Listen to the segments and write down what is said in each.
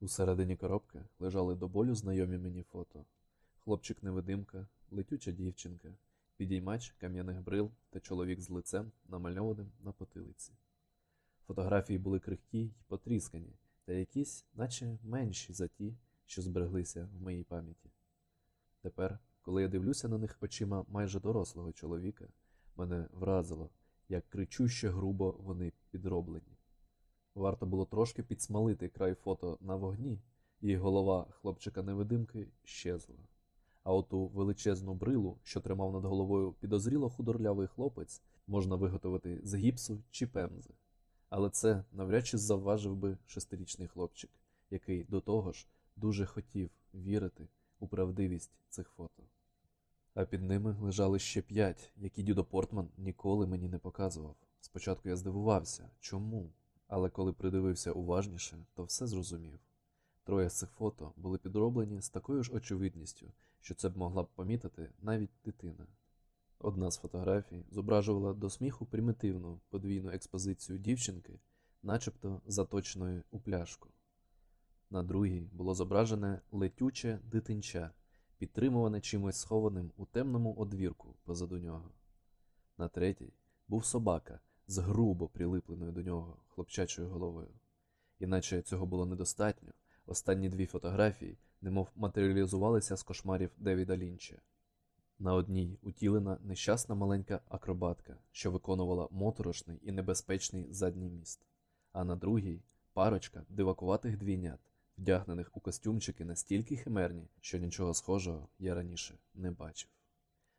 Усередині коробки лежали до болю знайомі мені фото. Хлопчик-невидимка, летюча дівчинка, підіймач кам'яних брил та чоловік з лицем, намальованим на потилиці. Фотографії були крихкі й потріскані, та якісь, наче менші за ті, що збереглися в моїй пам'яті. Тепер, коли я дивлюся на них очима майже дорослого чоловіка, мене вразило, як кричуще грубо вони підроблені. Варто було трошки підсмалити край фото на вогні, і голова хлопчика-невидимки щезла. А оту величезну брилу, що тримав над головою підозріло худорлявий хлопець, можна виготовити з гіпсу чи пемзи. Але це навряд чи завважив би шестирічний хлопчик, який до того ж дуже хотів вірити у правдивість цих фото. А під ними лежали ще п'ять, які дідо Портман ніколи мені не показував. Спочатку я здивувався, чому, але коли придивився уважніше, то все зрозумів. Троє з цих фото були підроблені з такою ж очевидністю, що це б могла б помітити навіть дитина. Одна з фотографій зображувала до сміху примітивну подвійну експозицію дівчинки, начебто заточеної у пляшку. На другій було зображене летюче дитинча, підтримуване чимось схованим у темному одвірку позаду нього. На третій був собака з грубо прилипленою до нього хлопчачою головою. Іначе цього було недостатньо, останні дві фотографії немов матеріалізувалися з кошмарів Девіда Лінча. На одній утілена нещасна маленька акробатка, що виконувала моторошний і небезпечний задній міст, а на другій парочка дивакуватих двійнят, вдягнених у костюмчики настільки химерні, що нічого схожого я раніше не бачив.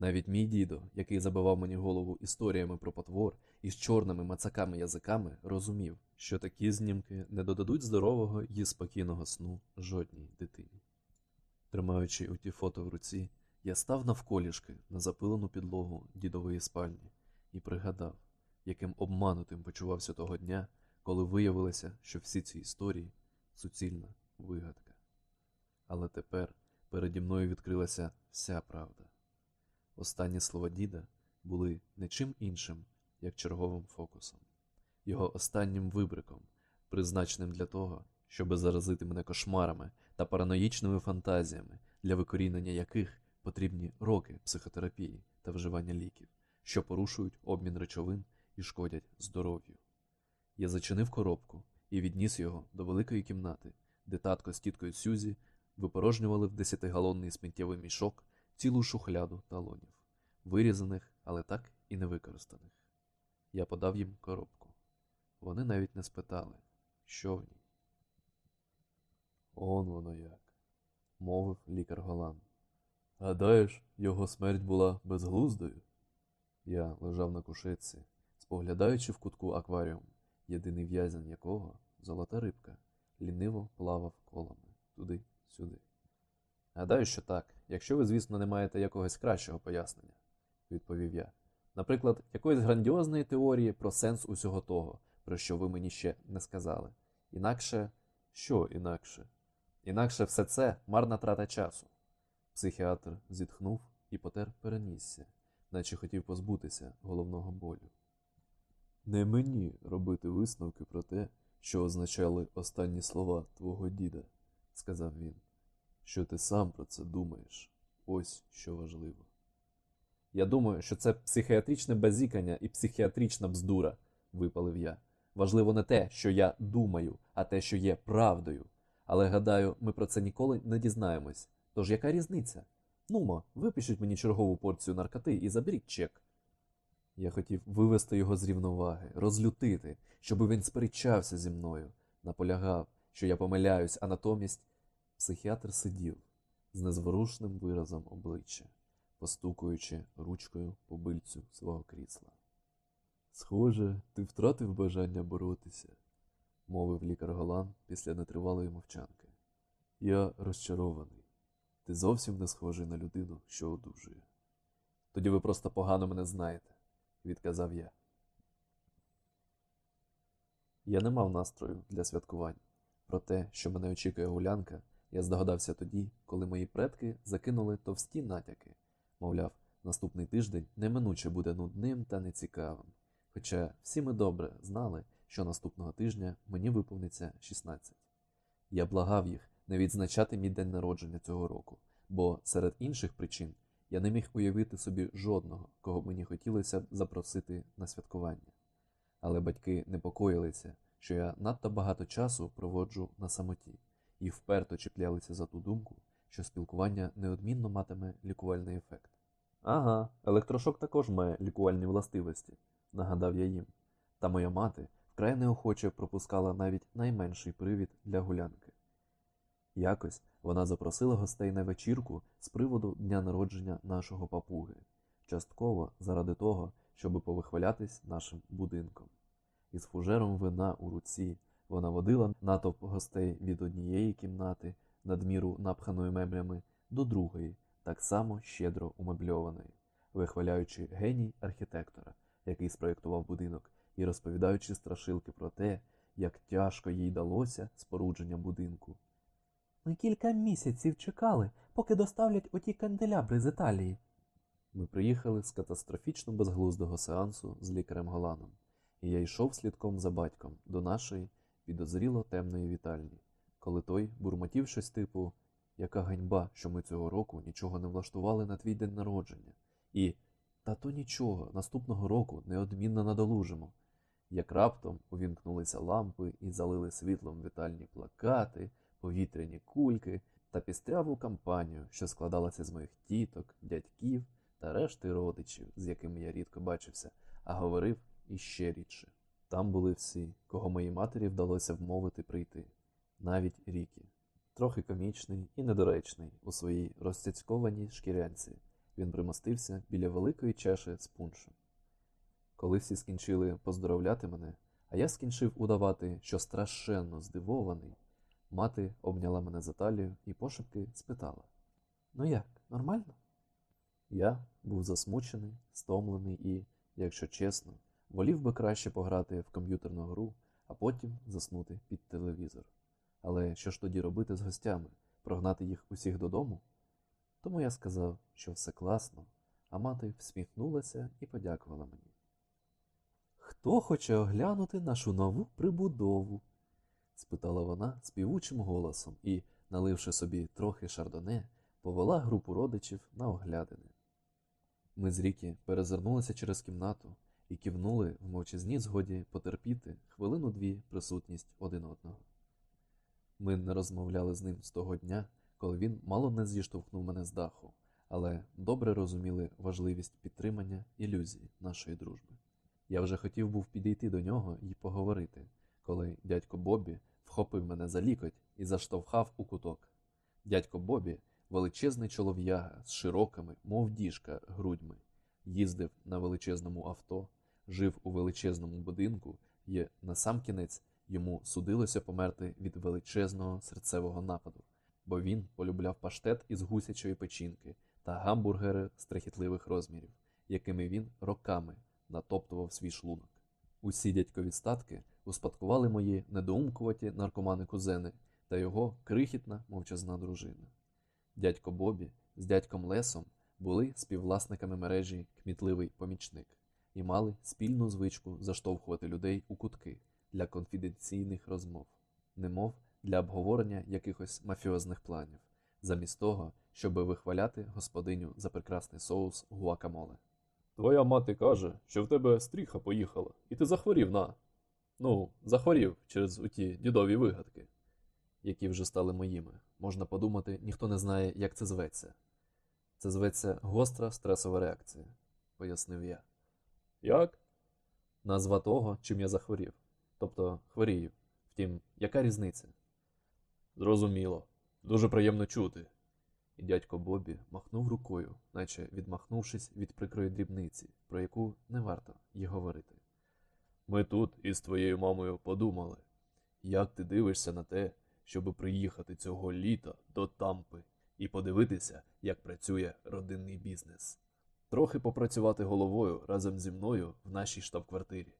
Навіть мій дідо, який забивав мені голову історіями про потвор із чорними мацаками язиками, розумів, що такі знімки не додадуть здорового і спокійного сну жодній дитині. Тримаючи у ті фото в руці, я став навколішки на запилену підлогу дідової спальні і пригадав, яким обманутим почувався того дня, коли виявилося, що всі ці історії суцільна вигадка. Але тепер переді мною відкрилася вся правда. Останні слова діда були не чим іншим, як черговим фокусом, його останнім вибриком, призначеним для того, щоби заразити мене кошмарами та параноїчними фантазіями, для викорінення яких потрібні роки психотерапії та вживання ліків, що порушують обмін речовин і шкодять здоров'ю. Я зачинив коробку і відніс його до великої кімнати, де татко з тіткою Сюзі випорожнювали в десятигалонний сміттєвий мішок цілу шухляду талонів, вирізаних, але так і не використаних. Я подав їм коробку. Вони навіть не спитали, що в ній. Он воно як, мовив лікар Голланд. Гадаєш, його смерть була безглуздою? Я лежав на кушетці, споглядаючи в кутку акваріум, єдиний в'язень якого золота рибка, ліниво плавав колами туди-сюди. Гадаю, що так, якщо ви, звісно, не маєте якогось кращого пояснення, відповів я. Наприклад, якоїсь грандіозної теорії про сенс усього того, про що ви мені ще не сказали. Інакше, що інакше? Інакше все це марна трата часу. Психіатр зітхнув і потер перенісся, наче хотів позбутися головного болю. Не мені робити висновки про те, що означали останні слова твого діда, сказав він. Що ти сам про це думаєш? Ось що важливо. Я думаю, що це психіатричне базікання і психіатрична бздура, випалив я. Важливо не те, що я думаю, а те, що є правдою. Але гадаю, ми про це ніколи не дізнаємось. Тож яка різниця? Нумо, випишіть мені чергову порцію наркоти і заберіть чек. Я хотів вивести його з рівноваги, розлютити, щоб він сперечався зі мною, наполягав, що я помиляюсь, а натомість психіатр сидів з незворушним виразом обличчя, постукуючи ручкою по бильцю свого крісла. Схоже, ти втратив бажання боротися, мовив лікар Голан після нетривалої мовчанки. Я розчарований. Ти зовсім не схожий на людину, що одужує. Тоді ви просто погано мене знаєте, відказав я. Я не мав настрою для святкувань. Про те, що мене очікує гулянка, я здогадався тоді, коли мої предки закинули товсті натяки, мовляв, наступний тиждень неминуче буде нудним та нецікавим. Хоча всі ми добре знали, що наступного тижня мені виповниться 16. Я благав їх не відзначати мій день народження цього року, бо серед інших причин я не міг уявити собі жодного, кого мені хотілося б запросити на святкування. Але батьки непокоїлися, що я надто багато часу проводжу на самоті, і вперто чіплялися за ту думку, що спілкування неодмінно матиме лікувальний ефект. Ага, електрошок також має лікувальні властивості, нагадав я їм, та моя мати вкрай неохоче пропускала навіть найменший привід для гулянки. Якось вона запросила гостей на вечірку з приводу дня народження нашого папуги, частково заради того, щоб повихвалятись нашим будинком. Із фужером вина у руці вона водила натовп гостей від однієї кімнати, надміру напханої меблями, до другої, так само щедро умебльованої, вихваляючи геній архітектора, який спроєктував будинок, і розповідаючи страшилки про те, як тяжко їй далося спорудження будинку. Ми кілька місяців чекали, поки доставлять оті канделябри з Італії. Ми приїхали з катастрофічно безглуздого сеансу з лікарем Голаном, і я йшов слідком за батьком до нашої підозріло темної вітальні, коли той бурмотів щось типу яка ганьба, що ми цього року нічого не влаштували на твій день народження, і та то нічого, наступного року неодмінно надолужимо. Як раптом увімкнулися лампи і залили світлом вітальні плакати, повітряні кульки та пістряву кампанію, що складалася з моїх тіток, дядьків та решти родичів, з якими я рідко бачився, а говорив іще рідше. Там були всі, кого моїй матері вдалося вмовити прийти, навіть ріки. Трохи комічний і недоречний у своїй розцяцькованій шкірянці, він примостився біля великої чаші з пуншем. Коли всі скінчили поздоровляти мене, а я скінчив удавати, що страшенно здивований, мати обняла мене за талію і пошепки спитала: Ну як, нормально? Я був засмучений, стомлений і, якщо чесно, волів би краще пограти в комп'ютерну гру, а потім заснути під телевізор. Але що ж тоді робити з гостями? Прогнати їх усіх додому? Тому я сказав, що все класно, а мати всміхнулася і подякувала мені. Хто хоче оглянути нашу нову прибудову? спитала вона співучим голосом і, наливши собі трохи шардоне, повела групу родичів на оглядини. Ми з ріки перезирнулися через кімнату і кивнули в мовчазній згоді потерпіти хвилину-дві присутність один одного. Ми не розмовляли з ним з того дня, коли він мало не зіштовхнув мене з даху, але добре розуміли важливість підтримання ілюзії нашої дружби. Я вже хотів був підійти до нього і поговорити, коли дядько Бобі вхопив мене за лікоть і заштовхав у куток. Дядько Бобі величезний чолов'яга з широкими, мов діжка, грудьми, їздив на величезному авто, жив у величезному будинку і, насамкінець, йому судилося померти від величезного серцевого нападу, бо він полюбляв паштет із гусячої печінки та гамбургери страхітливих розмірів, якими він роками натоптував свій шлунок. Усі дядькові статки успадкували мої недоумкуваті наркомани кузени та його крихітна мовчазна дружина. Дядько Бобі з дядьком Лесом були співвласниками мережі Кмітливий помічник і мали спільну звичку заштовхувати людей у кутки для конфіденційних розмов, немов для обговорення якихось мафіозних планів, замість того, щоби вихваляти господиню за прекрасний соус гуакамоле. Твоя мати каже, що в тебе стріха поїхала, і ти захворів на. Ну, захворів через оті дідові вигадки, які вже стали моїми. Можна подумати, ніхто не знає, як це зветься. Це зветься гостра стресова реакція, пояснив я. Як? Назва того, чим я захворів. Тобто хворію. Втім, яка різниця? Зрозуміло. Дуже приємно чути. І дядько Бобі махнув рукою, наче відмахнувшись від прикрої дрібниці, про яку не варто й говорити. Ми тут із твоєю мамою подумали, як ти дивишся на те, щоб приїхати цього літа до Тампи і подивитися, як працює родинний бізнес. Трохи попрацювати головою разом зі мною в нашій штаб-квартирі.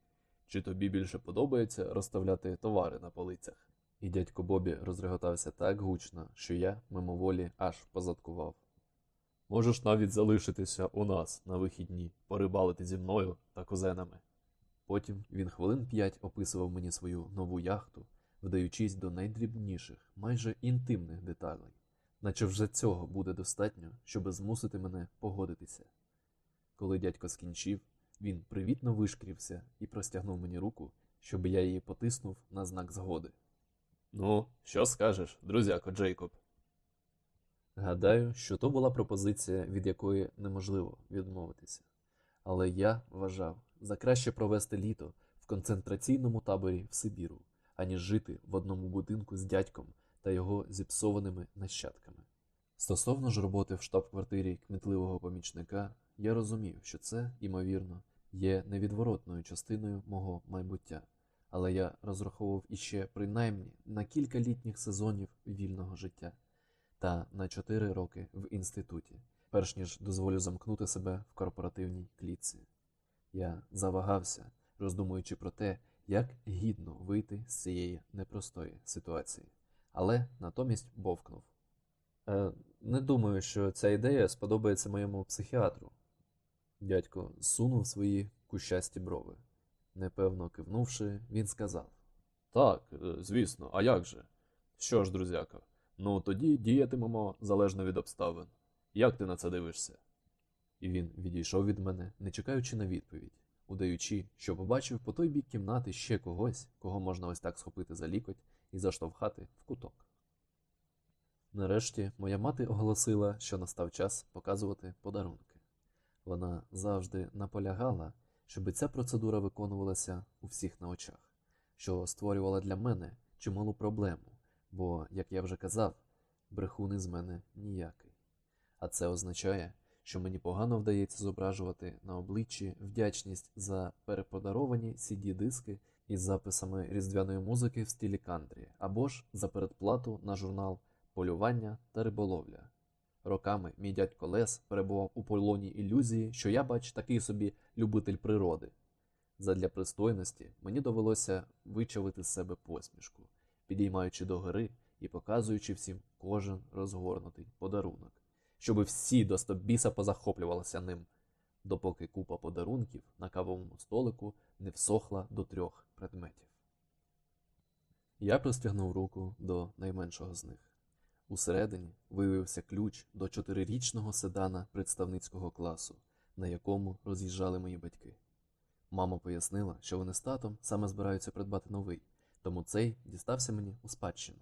Чи тобі більше подобається розставляти товари на полицях? І дядько Бобі розреготався так гучно, що я мимоволі аж позадкував. Можеш навіть залишитися у нас на вихідні, порибалити зі мною та кузенами. Потім він хвилин п'ять описував мені свою нову яхту, вдаючись до найдрібніших, майже інтимних деталей, наче вже цього буде достатньо, щоби змусити мене погодитися. Коли дядько скінчив, він привітно вишкірився і простягнув мені руку, щоб я її потиснув на знак згоди. Ну, що скажеш, друзяко Джейкоб? Гадаю, що то була пропозиція, від якої неможливо відмовитися. Але я вважав за краще провести літо в концентраційному таборі в Сибіру, аніж жити в одному будинку з дядьком та його зіпсованими нащадками. Стосовно ж роботи в штаб-квартирі кмітливого помічника, я розумів, що це, ймовірно, є невідворотною частиною мого майбуття, але я розраховував іще принаймні на кілька літніх сезонів вільного життя та на чотири роки в інституті, перш ніж дозволю замкнути себе в корпоративній клітці. Я завагався, роздумуючи про те, як гідно вийти з цієї непростої ситуації, але натомість бовкнув. Е, не думаю, що ця ідея сподобається моєму психіатру. Дядько сунув свої кущасті брови. Непевно кивнувши, він сказав: Так, е, звісно, а як же? Що ж, друзяка, ну тоді діятимемо залежно від обставин. Як ти на це дивишся? І він відійшов від мене, не чекаючи на відповідь, удаючи, що побачив по той бік кімнати ще когось, кого можна ось так схопити за лікоть і заштовхати в куток. Нарешті моя мати оголосила, що настав час показувати подарунки. Вона завжди наполягала, щоб ця процедура виконувалася у всіх на очах, що створювала для мене чималу проблему, бо, як я вже казав, брехун із мене ніякий. А це означає, що мені погано вдається зображувати на обличчі вдячність за переподаровані CD-диски із записами різдвяної музики в стилі кантрі, або ж за передплату на журнал полювання та риболовля. Роками мій дядько Лес перебував у полоні ілюзії, що я, бач, такий собі любитель природи. Задля пристойності мені довелося вичавити з себе посмішку, підіймаючи до гори і показуючи всім кожен розгорнутий подарунок, щоби всі до стобіса позахоплювалися ним, допоки купа подарунків на кавовому столику не всохла до трьох предметів. Я простягнув руку до найменшого з них. Усередині виявився ключ до чотирирічного седана представницького класу, на якому роз'їжджали мої батьки. Мама пояснила, що вони з татом саме збираються придбати новий, тому цей дістався мені у спадщину.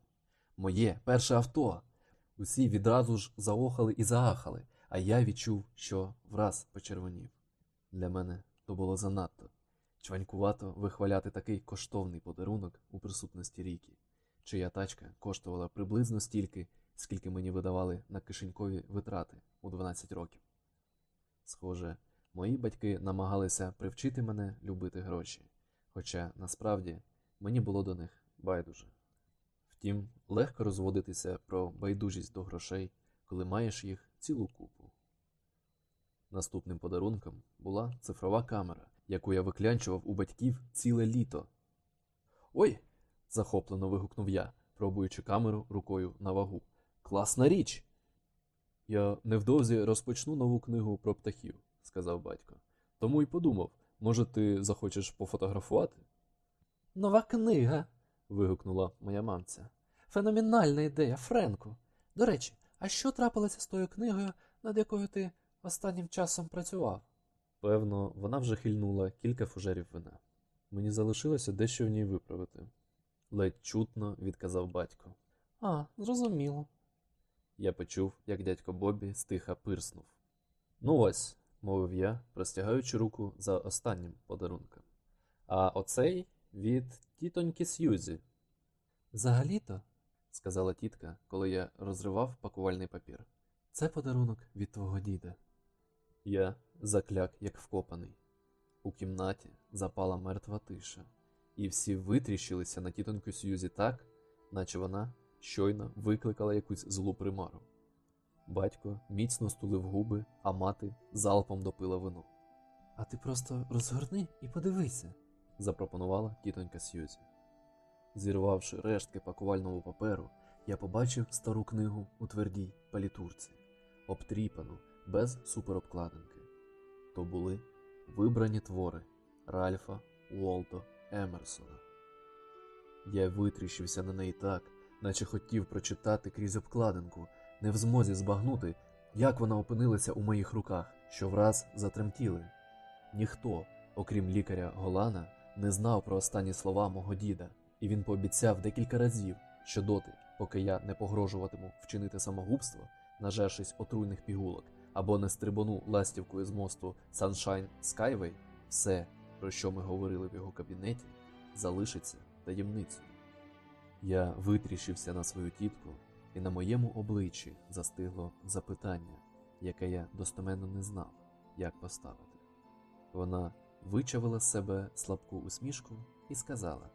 Моє перше авто. Усі відразу ж заохали і заахали, а я відчув, що враз почервонів. Для мене то було занадто чванькувато вихваляти такий коштовний подарунок у присутності ріки чия тачка коштувала приблизно стільки, скільки мені видавали на кишенькові витрати у 12 років. Схоже, мої батьки намагалися привчити мене любити гроші, хоча насправді мені було до них байдуже. Втім, легко розводитися про байдужість до грошей, коли маєш їх цілу купу. Наступним подарунком була цифрова камера, яку я виклянчував у батьків ціле літо. Ой! Захоплено вигукнув я, пробуючи камеру рукою на вагу. Класна річ. Я невдовзі розпочну нову книгу про птахів, сказав батько. Тому й подумав, може, ти захочеш пофотографувати? Нова книга. вигукнула моя мамця. Феноменальна ідея, Френку. До речі, а що трапилося з тою книгою, над якою ти останнім часом працював? Певно, вона вже хильнула кілька фужерів вина. Мені залишилося дещо в ній виправити. Ледь чутно відказав батько. А, зрозуміло. Я почув, як дядько Бобі стиха пирснув. Ну ось, мовив я, простягаючи руку за останнім подарунком. А оцей від тітоньки Сьюзі, Взагалі-то, сказала тітка, коли я розривав пакувальний папір. це подарунок від твого діда. Я закляк, як вкопаний. У кімнаті запала мертва тиша, і всі витріщилися на тітоньку Сьюзі так, наче вона щойно викликала якусь злу примару. Батько міцно стулив губи, а мати залпом допила вино. А ти просто розгорни і подивися. запропонувала тітонька Сьюзі. Зірвавши рештки пакувального паперу, я побачив стару книгу у твердій палітурці, обтріпану, без суперобкладинки. То були вибрані твори Ральфа Уолто Емерсона. Я витріщився на неї так, наче хотів прочитати крізь обкладинку, не в змозі збагнути, як вона опинилася у моїх руках, що враз затремтіли. Ніхто, окрім лікаря Голана, не знав про останні слова мого діда, і він пообіцяв декілька разів, що доти, поки я не погрожуватиму вчинити самогубство, нажершись отруйних пігулок, або не стрибану ластівкою з мосту Sunshine Skyway, все, про що ми говорили в його кабінеті, залишиться таємницею. Я витріщився на свою тітку, і на моєму обличчі застигло запитання, яке я достеменно не знав, як поставити. Вона вичавила з себе слабку усмішку і сказала: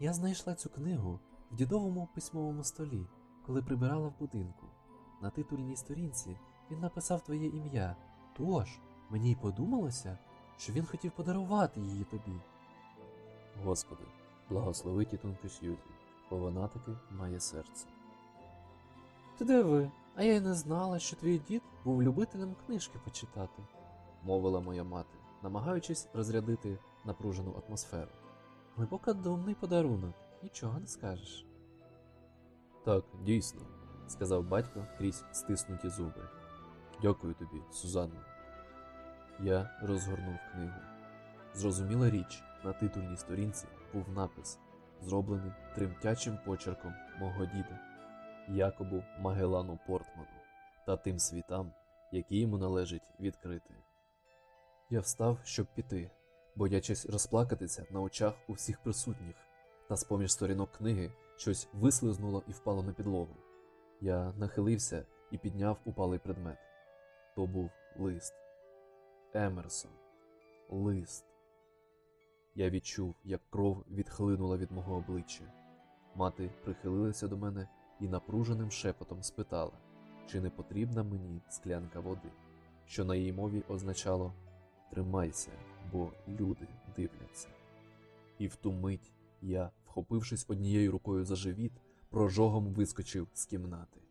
Я знайшла цю книгу в дідовому письмовому столі, коли прибирала в будинку. На титульній сторінці він написав твоє ім'я. Тож мені й подумалося, що він хотів подарувати її тобі. Господи, благослови тітоньку Сьюзі, бо вона таки має серце. Ти диви, а я й не знала, що твій дід був любителем книжки почитати. мовила моя мати, намагаючись розрядити напружену атмосферу. Глибокодумний подарунок, нічого не скажеш. Так, дійсно, сказав батько крізь стиснуті зуби. Дякую тобі, Сузанно. Я розгорнув книгу. Зрозуміла річ, на титульній сторінці був напис, зроблений тремтячим почерком мого діда, Якобу Магелану Портману, та тим світам, які йому належить відкрити. Я встав, щоб піти, боячись розплакатися на очах у всіх присутніх, та з поміж сторінок книги щось вислизнуло і впало на підлогу. Я нахилився і підняв упалий предмет. То був лист. Емерсон. Лист. Я відчув, як кров відхлинула від мого обличчя. Мати прихилилася до мене і напруженим шепотом спитала, чи не потрібна мені склянка води, що на її мові означало Тримайся, бо люди дивляться. І в ту мить я, вхопившись однією рукою за живіт, прожогом вискочив з кімнати.